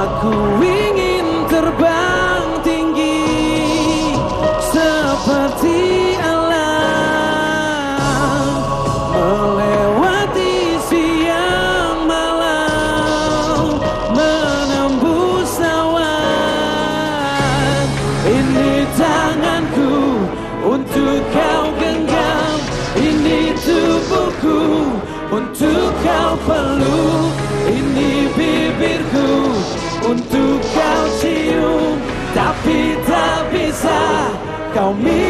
Ku ingin terbang tinggi seperti alam melewati siang malam menembus awan. Ini tanganku untuk kau genggam ini tubuhku untuk kau peluk bisa kau